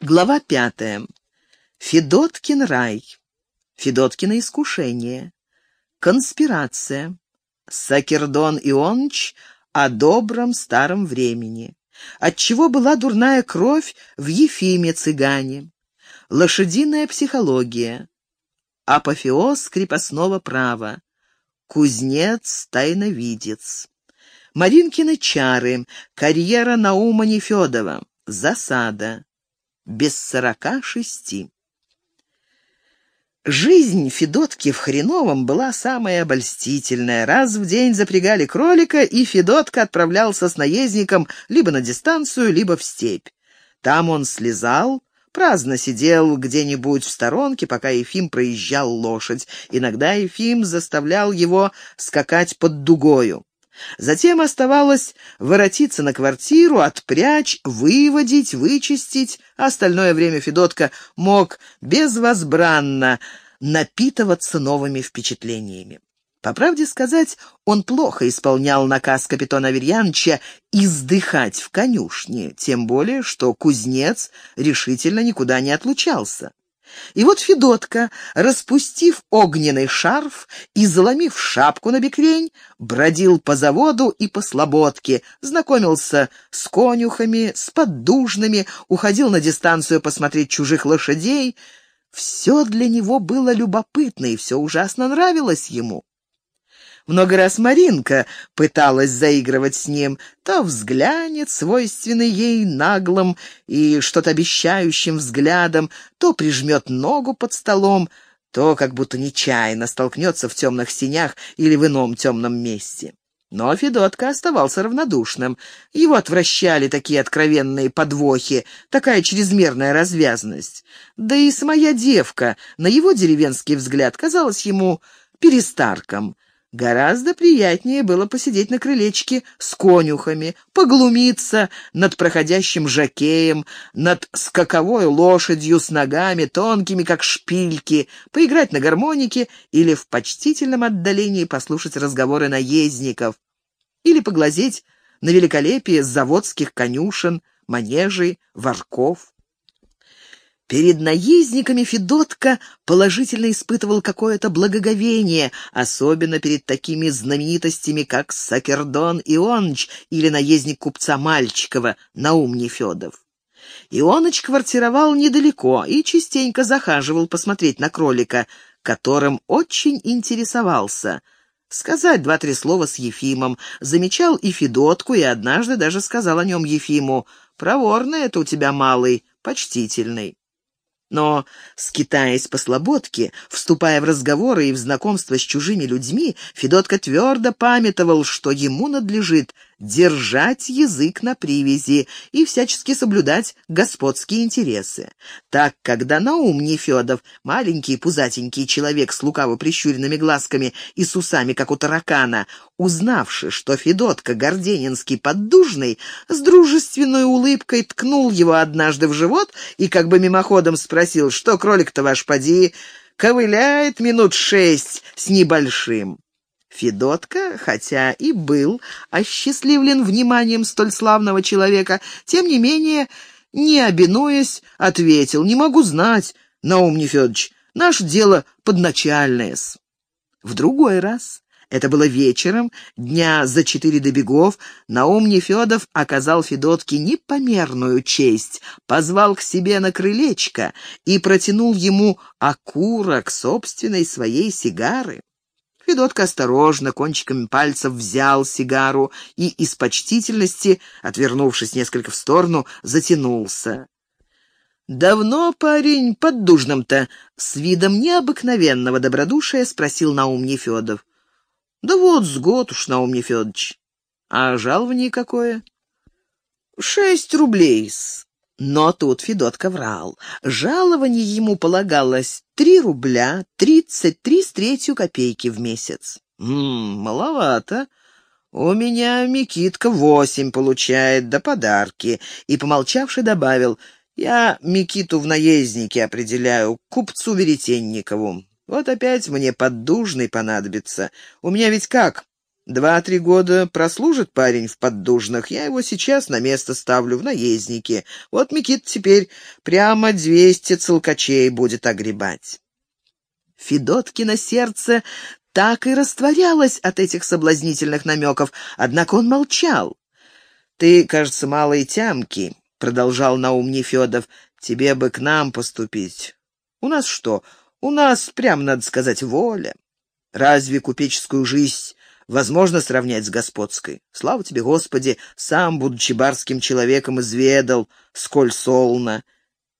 Глава пятая. Федоткин рай. Федоткино искушение. Конспирация. Сакердон Ионч о добром старом времени. Отчего была дурная кровь в Ефиме цыгане. Лошадиная психология. Апофеоз крепостного права. Кузнец тайновидец. Маринкины чары. Карьера Наума Нефедова. Засада. Без сорока шести. Жизнь Федотки в Хреновом была самая обольстительная. Раз в день запрягали кролика, и Федотка отправлялся с наездником либо на дистанцию, либо в степь. Там он слезал, праздно сидел где-нибудь в сторонке, пока Ефим проезжал лошадь. Иногда Ефим заставлял его скакать под дугою. Затем оставалось воротиться на квартиру, отпрячь, выводить, вычистить. Остальное время Федотка мог безвозбранно напитываться новыми впечатлениями. По правде сказать, он плохо исполнял наказ капитана Аверьяновича издыхать в конюшне, тем более, что кузнец решительно никуда не отлучался. И вот Федотка, распустив огненный шарф и заломив шапку на бекрень, бродил по заводу и по слободке, знакомился с конюхами, с поддужными, уходил на дистанцию посмотреть чужих лошадей. Все для него было любопытно, и все ужасно нравилось ему. Много раз Маринка пыталась заигрывать с ним, то взглянет свойственный ей наглым и что-то обещающим взглядом, то прижмет ногу под столом, то как будто нечаянно столкнется в темных синях или в ином темном месте. Но Федотка оставался равнодушным. Его отвращали такие откровенные подвохи, такая чрезмерная развязность. Да и самая девка, на его деревенский взгляд, казалась ему перестарком. Гораздо приятнее было посидеть на крылечке с конюхами, поглумиться над проходящим жакеем, над скаковой лошадью с ногами, тонкими, как шпильки, поиграть на гармонике или в почтительном отдалении послушать разговоры наездников, или поглазеть на великолепие заводских конюшен, манежей, ворков. Перед наездниками Федотка положительно испытывал какое-то благоговение, особенно перед такими знаменитостями, как Сакердон Ионыч или наездник купца Мальчикова Наум Нефедов. Ионыч квартировал недалеко и частенько захаживал посмотреть на кролика, которым очень интересовался. Сказать два-три слова с Ефимом, замечал и Федотку, и однажды даже сказал о нем Ефиму «Проворный это у тебя малый, почтительный». Но, скитаясь по слободке, вступая в разговоры и в знакомство с чужими людьми, Федотка твердо памятовал, что ему надлежит держать язык на привязи и всячески соблюдать господские интересы. Так, когда Наум Нефедов, маленький пузатенький человек с лукаво прищуренными глазками и с усами, как у таракана, узнавши, что Федотка Горденинский поддужный, с дружественной улыбкой ткнул его однажды в живот и как бы мимоходом спросил, что кролик-то ваш поди, ковыляет минут шесть с небольшим. Федотка, хотя и был осчастливлен вниманием столь славного человека, тем не менее, не обинуясь, ответил, «Не могу знать, Наум Нефедович, наше дело подначальное-с». В другой раз, это было вечером, дня за четыре до бегов, Наум Нефедов оказал Федотке непомерную честь, позвал к себе на крылечко и протянул ему окурок собственной своей сигары. Федотка осторожно, кончиками пальцев взял сигару и из почтительности, отвернувшись несколько в сторону, затянулся. «Давно парень под дужным-то?» — с видом необыкновенного добродушия спросил Наум Нефедов. «Да вот с год уж, Наум Нефедович. А жалование какое?» «Шесть рублей-с. Но тут Федотка врал. Жалование ему полагалось три рубля тридцать три с третью копейки в месяц. «Ммм, маловато. У меня Микитка восемь получает, да подарки». И, помолчавши, добавил, «Я Микиту в наезднике определяю, купцу Веретенникову. Вот опять мне поддужный понадобится. У меня ведь как? Два-три года прослужит парень в поддужных, я его сейчас на место ставлю в наезднике. Вот Микит теперь прямо двести целкачей будет огребать». Федоткино сердце так и растворялось от этих соблазнительных намеков, однако он молчал. «Ты, кажется, малой тямки», — продолжал Наум Нефедов, — «тебе бы к нам поступить. У нас что? У нас, прям надо сказать, воля. Разве купеческую жизнь возможно сравнять с господской? Слава тебе, Господи, сам, будучи барским человеком, изведал, сколь солно.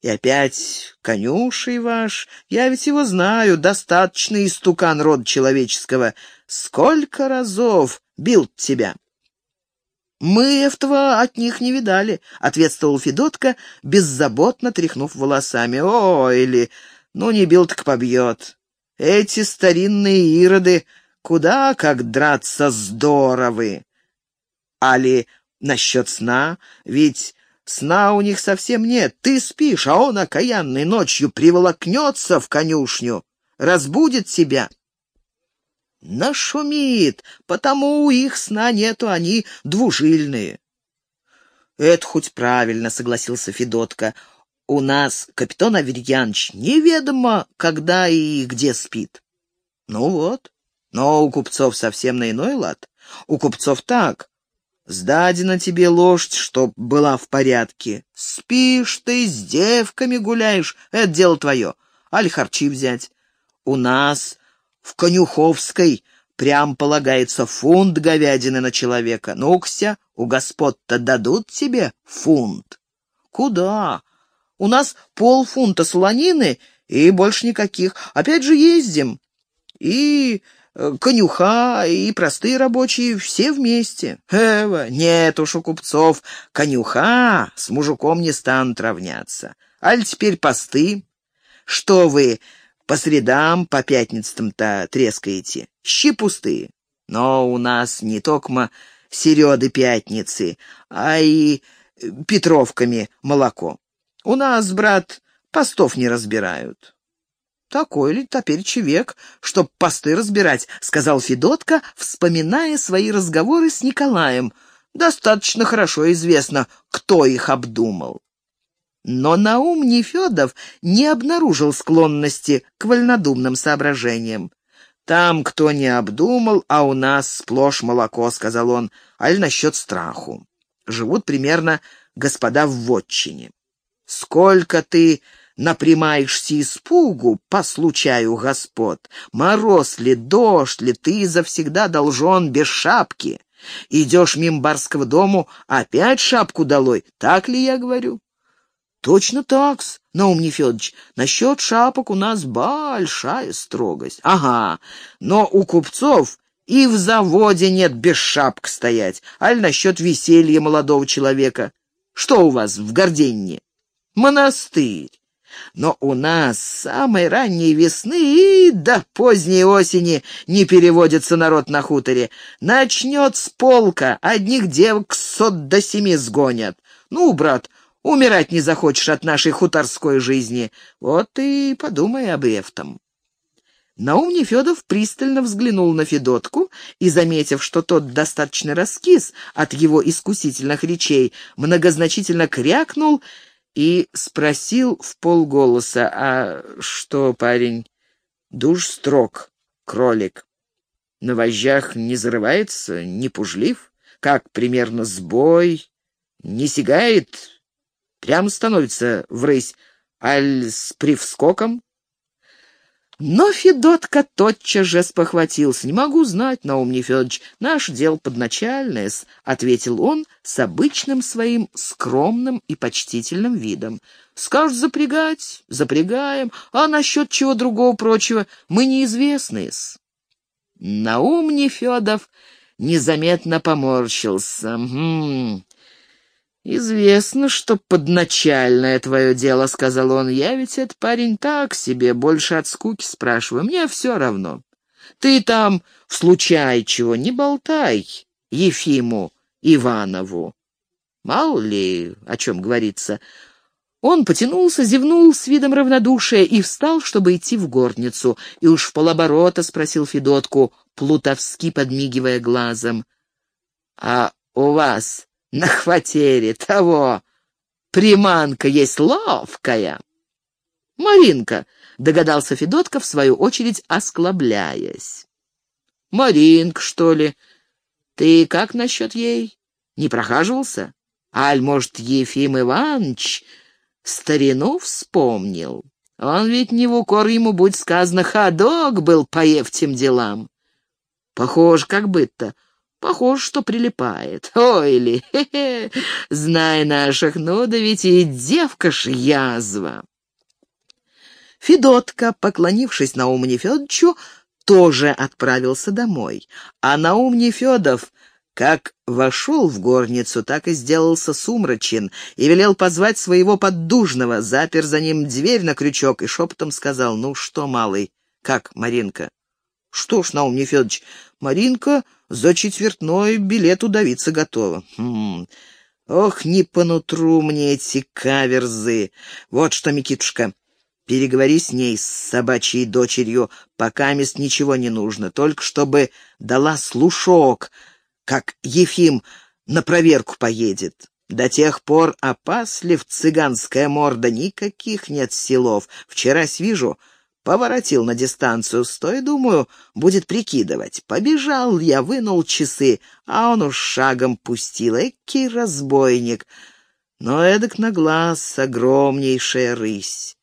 И опять конюшей ваш, я ведь его знаю, достаточно истукан рода человеческого. Сколько разов бил тебя!» «Мы этого от них не видали», — ответствовал Федотка, беззаботно тряхнув волосами. «О, или... Ну, не бил, так побьет. Эти старинные ироды куда как драться здоровы. Али насчет сна, ведь сна у них совсем нет. Ты спишь, а он окаянный ночью приволокнется в конюшню, разбудит тебя». Нашумит, потому у их сна нету, они двужильные. Это хоть правильно, согласился Федотка. У нас капитан Аверьянович неведомо, когда и где спит. Ну вот, но у купцов совсем на иной лад. У купцов так. Сдадена тебе лошадь, чтоб была в порядке. Спишь ты, с девками гуляешь, это дело твое. Аль харчи взять. У нас в Конюховской прям полагается фунт говядины на человека. Ну-кся, у господ-то дадут тебе фунт. Куда? У нас полфунта солонины и больше никаких. Опять же ездим. И конюха, и простые рабочие, все вместе. Эва, нет уж у купцов, конюха с мужиком не станут равняться. Аль теперь посты. Что вы, по средам, по пятницам-то трескаете. Щи пустые. Но у нас не токмо середы пятницы, а и петровками молоко. У нас, брат, постов не разбирают. «Такой ли теперь человек, чтоб посты разбирать?» — сказал Федотка, вспоминая свои разговоры с Николаем. «Достаточно хорошо известно, кто их обдумал». Но Наум Нефедов не обнаружил склонности к вольнодумным соображениям. «Там кто не обдумал, а у нас сплошь молоко», — сказал он, — «аль насчет страху. Живут примерно господа в вотчине. Сколько ты напрямаешься испугу по случаю господ, мороз ли, дождь ли, ты завсегда должен без шапки. Идешь мимо барского дому, опять шапку долой, так ли я говорю?» «Точно так-с, Наум Нефедович. Насчет шапок у нас большая строгость. Ага, но у купцов и в заводе нет без шапок стоять. Аль насчет веселья молодого человека. Что у вас в Горденне? Монастырь. Но у нас с самой ранней весны и до поздней осени не переводится народ на хуторе. Начнет с полка, одних девок сот до семи сгонят. Ну, брат, Умирать не захочешь от нашей хуторской жизни. Вот и подумай об этом». Наум Нефедов пристально взглянул на Федотку и, заметив, что тот достаточно раскис от его искусительных речей, многозначительно крякнул и спросил в полголоса, «А что, парень, душ строг, кролик? На вожжах не зарывается, не пужлив? Как примерно сбой? Не сигает Прямо становится врысь, аль с привскоком. Но Федотка тотчас же спохватился. «Не могу знать, Наум Нефедович, наш дел подначальное ответил он с обычным своим скромным и почтительным видом. «Скажут запрягать, запрягаем, а насчет чего другого прочего мы неизвестны-с». Наум Нефедов незаметно поморщился. «Хм, «Известно, что подначальное твое дело», — сказал он. «Я ведь этот парень так себе, больше от скуки спрашиваю. Мне все равно. Ты там в случай чего не болтай Ефиму Иванову. Мало ли, о чем говорится. Он потянулся, зевнул с видом равнодушия и встал, чтобы идти в горницу, и уж в полоборота спросил Федотку, плутовски подмигивая глазом. — А у вас на хватере того приманка есть ловкая? — Маринка, — догадался Федотка, в свою очередь осклабляясь. — Маринка, что ли? Ты как насчет ей? Не прохаживался? Аль, может, Ефим Иванович старину вспомнил? Он ведь не в укор ему, будь сказано, ходок был по тем делам. Похож, как бы-то. Похож, что прилипает. Ой ли, хе-хе, знай наших, ну да ведь и девка ж язва. Федотка, поклонившись Науму Нефедовичу, тоже отправился домой. А Наум Нефедов как вошел в горницу, так и сделался сумрачен и велел позвать своего поддужного, запер за ним дверь на крючок и шепотом сказал, «Ну что, малый, как Маринка?» «Что ж, Наум Нефедович, Маринка за четвертной билет удавиться готова». «Хм, ох, не по нутру мне эти каверзы. Вот что, Микитушка, Переговори с ней, с собачьей дочерью, пока мест ничего не нужно, только чтобы дала слушок, как Ефим на проверку поедет. До тех пор опаслив цыганская морда, никаких нет силов. Вчера свижу, поворотил на дистанцию, стой, думаю, будет прикидывать. Побежал я, вынул часы, а он уж шагом пустил, экий разбойник. Но эдак на глаз огромнейшая рысь.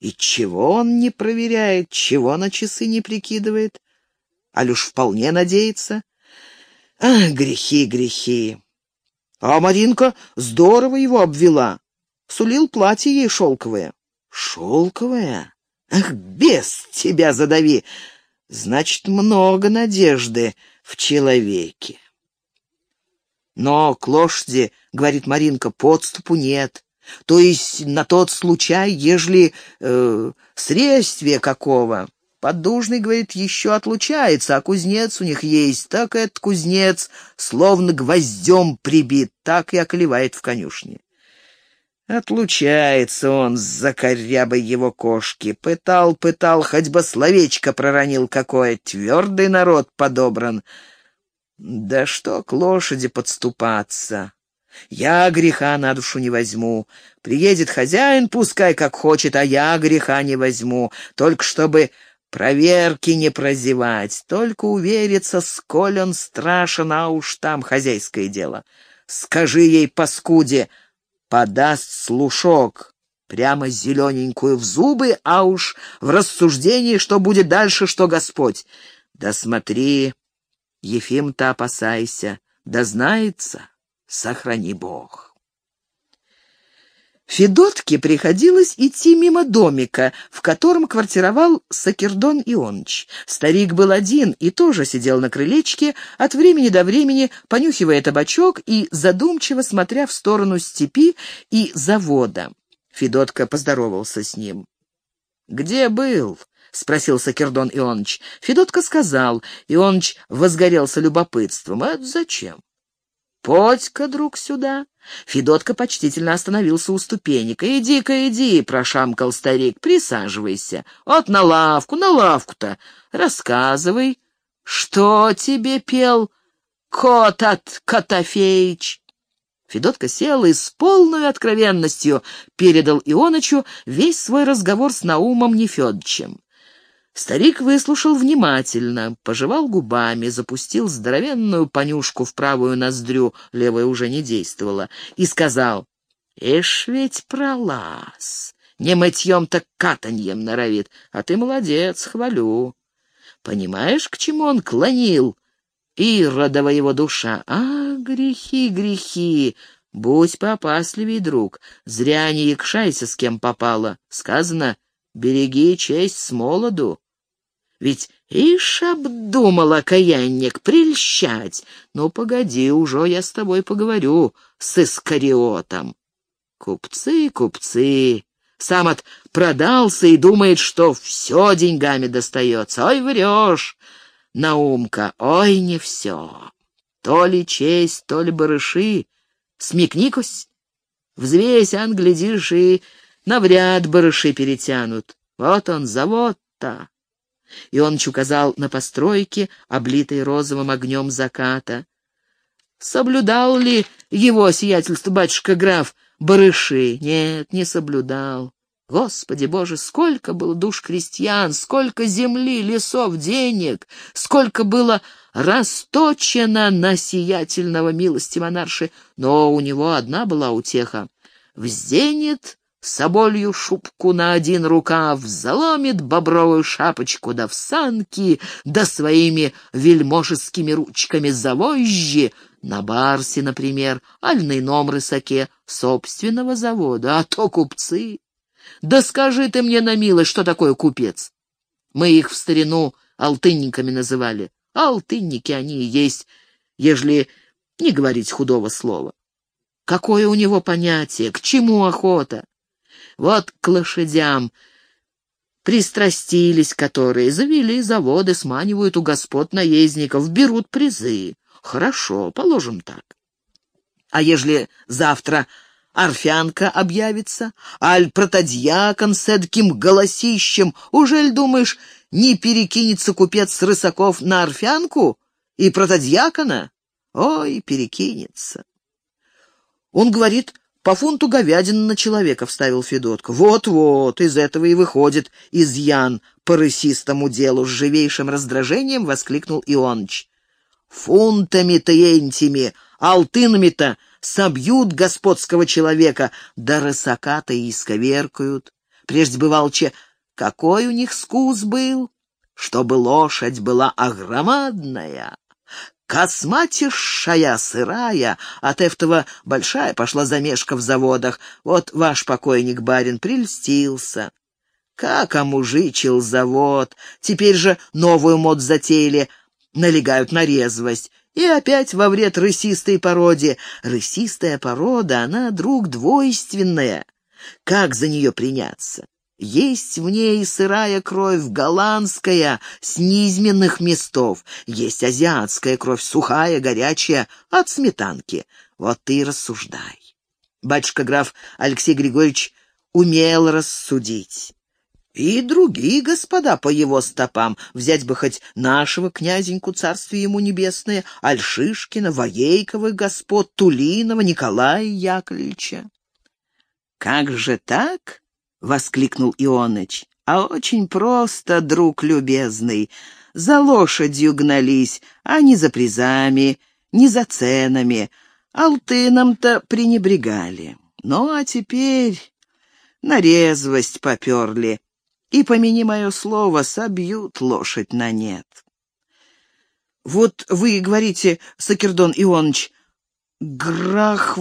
И чего он не проверяет, чего на часы не прикидывает? А лишь вполне надеется. Ах, грехи, грехи. А Маринка здорово его обвела. Сулил платье ей шелковое. Шелковое? Ах, без тебя задави! Значит, много надежды в человеке. Но к лошади, — говорит Маринка, — подступу нет. То есть на тот случай, ежели э, средствие какого. Поддужный, говорит, еще отлучается, а кузнец у них есть. Так этот кузнец словно гвоздем прибит, так и оклевает в конюшне. Отлучается он с закорябой его кошки. Пытал, пытал, хоть бы словечко проронил какое. Твердый народ подобран. Да что к лошади подступаться? Я греха на душу не возьму. Приедет хозяин, пускай как хочет, а я греха не возьму. Только чтобы Проверки не прозевать, только увериться, сколь он страшен, а уж там хозяйское дело. Скажи ей, паскуде, подаст слушок, прямо зелененькую в зубы, а уж в рассуждении, что будет дальше, что Господь. Да смотри, Ефим-то опасайся, да знается, сохрани Бог. Федотке приходилось идти мимо домика, в котором квартировал Сакердон Ионыч. Старик был один и тоже сидел на крылечке, от времени до времени понюхивая табачок и задумчиво смотря в сторону степи и завода. Федотка поздоровался с ним. «Где был?» — спросил Сакердон Ионыч. Федотка сказал. Ионыч возгорелся любопытством. «Это зачем?» «Подь-ка, друг, сюда!» Федотка почтительно остановился у ступенек. «Иди-ка, иди!» — прошамкал старик. «Присаживайся. Вот на лавку, на лавку-то. Рассказывай, что тебе пел кот от Котофеич?» Федотка сел и с полной откровенностью передал Ионычу весь свой разговор с Наумом Нефедчем. Старик выслушал внимательно, пожевал губами, запустил здоровенную понюшку в правую ноздрю, левая уже не действовала, и сказал, «Эш ведь пролаз, не мытьем, так катаньем норовит, а ты молодец, хвалю. Понимаешь, к чему он клонил? Иродова его душа. А, грехи, грехи, будь поопасливей, друг, зря не якшайся, с кем попало. Сказано, береги честь с молоду». Ведь ишь обдумал окаянник прельщать. Ну, погоди, уже я с тобой поговорю с Искариотом. Купцы, купцы. Сам от продался и думает, что все деньгами достается. Ой, врешь, Наумка, ой, не все. То ли честь, то ли барыши. Смекни-кось. Взвесь, ан, глядишь, и навряд барыши перетянут. Вот он, завод-то. И он указал на постройки, облитые розовым огнем заката. Соблюдал ли его сиятельство батюшка граф барыши? Нет, не соблюдал. Господи Боже, сколько было душ крестьян, сколько земли, лесов, денег, сколько было расточено на сиятельного милости монарши, но у него одна была утеха. В зенит соболью шубку на один рукав, заломит бобровую шапочку да в санки, да своими вельможескими ручками завозжи, на барсе, например, аль на ином рысаке собственного завода, а то купцы. Да скажи ты мне на милость, что такое купец? Мы их в старину алтынниками называли. алтынники они и есть, ежели не говорить худого слова. Какое у него понятие, к чему охота? Вот к лошадям пристрастились которые, завели заводы, сманивают у господ наездников, берут призы. Хорошо, положим так. А ежели завтра Орфянка объявится, аль протодьякон с эдаким голосищем. Ужель, думаешь, не перекинется купец с рысаков на Орфянку и протодьякона? Ой, перекинется. Он говорит, по фунту говядины на человека вставил Федотка. Вот-вот, из этого и выходит изъян по рысистому делу. С живейшим раздражением воскликнул Ионыч. Фунтами-то энтими, алтынами-то собьют господского человека, да рысака-то и исковеркают. Прежде бывалче, какой у них скус был, чтобы лошадь была огромадная, косматишая, сырая, от этого большая пошла замешка в заводах. Вот ваш покойник барин прельстился. Как омужичил завод, теперь же новую мод затеяли, налегают на резвость. И опять во вред рысистой породе. Рысистая порода, она, друг, двойственная. Как за нее приняться? Есть в ней сырая кровь голландская, с низменных местов. Есть азиатская кровь, сухая, горячая, от сметанки. Вот ты и рассуждай. Батюшка граф Алексей Григорьевич умел рассудить. И другие господа по его стопам, взять бы хоть нашего князеньку, царствие ему небесное, Альшишкина, Воейковых господ, Тулинова, Николая Яковлевича. «Как же так?» — воскликнул Ионыч. «А очень просто, друг любезный. За лошадью гнались, а не за призами, не за ценами. Алтыном-то пренебрегали. Ну, а теперь на резвость поперли и, помяни мое слово, собьют лошадь на нет. Вот вы говорите, Сакердон Ионыч, Грахв...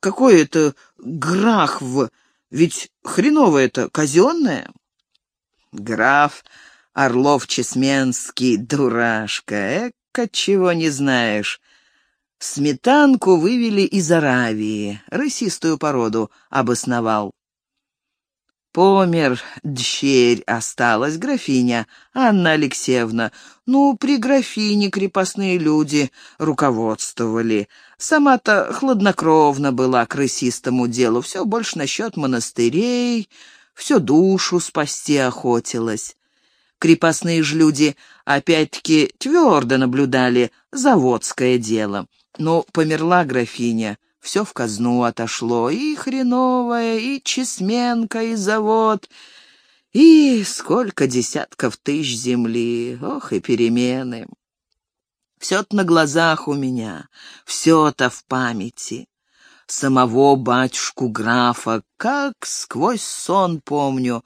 Какое это Грахв? Ведь хреново это, казенное? Граф Орлов-Чесменский, дурашка, эка чего не знаешь. Сметанку вывели из Аравии, рысистую породу обосновал. Помер дщерь осталась, графиня Анна Алексеевна. Ну, при графине крепостные люди руководствовали. Сама-то хладнокровно была к рысистому делу, все больше насчет монастырей, все душу спасти охотилась. Крепостные ж люди опять-таки твердо наблюдали заводское дело. Но померла графиня — все в казну отошло, и хреновое, и чесменка, и завод, и сколько десятков тысяч земли, ох, и перемены. Все-то на глазах у меня, все-то в памяти. Самого батюшку графа, как сквозь сон помню.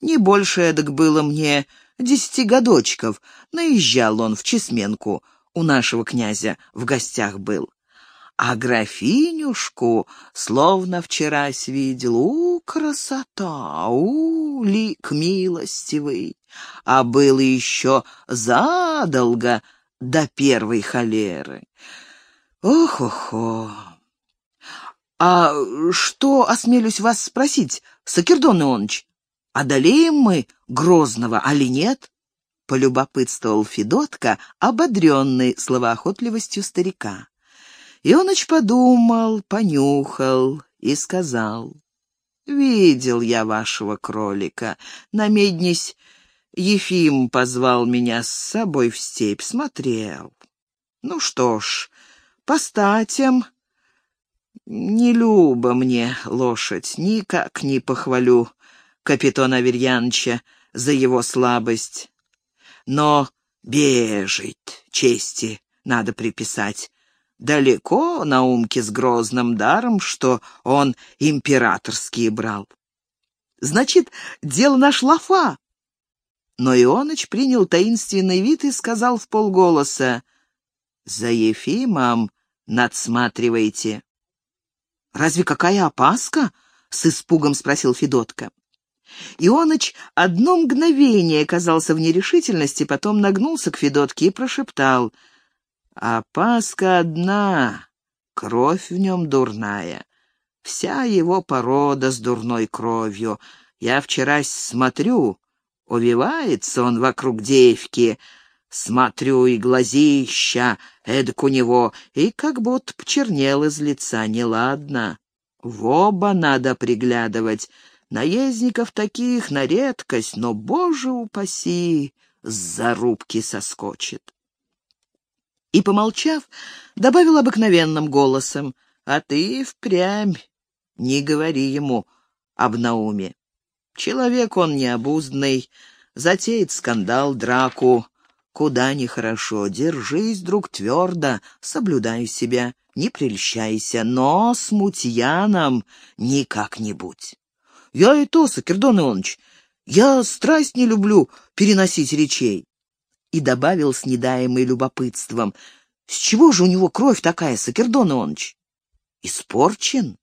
Не больше эдак было мне десяти годочков. Наезжал он в Чесменку, у нашего князя в гостях был. А графинюшку словно вчера видел. У, красота! У, лик милостивый! А было еще задолго до первой холеры. Ох-охо! А что, осмелюсь вас спросить, Сакердон Ионыч, одолеем мы Грозного, али нет? Полюбопытствовал Федотка, ободренный словоохотливостью старика. Ионыч подумал, понюхал и сказал, «Видел я вашего кролика. Намеднись, Ефим позвал меня с собой в степь, смотрел. Ну что ж, по статям не люба мне лошадь, никак не похвалю капитана Аверьяновича за его слабость. Но бежит, чести надо приписать. Далеко на умке с грозным даром, что он императорские брал. Значит, дело наш лафа. Но Ионыч принял таинственный вид и сказал в полголоса, «За Ефимом надсматривайте». «Разве какая опаска?» — с испугом спросил Федотка. Ионыч одно мгновение казался в нерешительности, потом нагнулся к Федотке и прошептал. «Опаска одна, кровь в нем дурная, вся его порода с дурной кровью. Я вчера смотрю, увивается он вокруг девки, смотрю и глазища, эдак у него, и как будто почернел из лица, неладно. В оба надо приглядывать. Наездников таких на редкость, но, боже упаси, с зарубки соскочит. И, помолчав, добавил обыкновенным голосом, «А ты впрямь не говори ему об Науме. Человек он необузданный, затеет скандал, драку, Куда нехорошо, держись, друг, твердо, соблюдай себя, не прельщайся, но с мутьяном никак-нибудь. Я и то, Сакердон Иванович, я страсть не люблю переносить речей. И добавил с недаемой любопытством, с чего же у него кровь такая, Сакердон Иванович? Испорчен?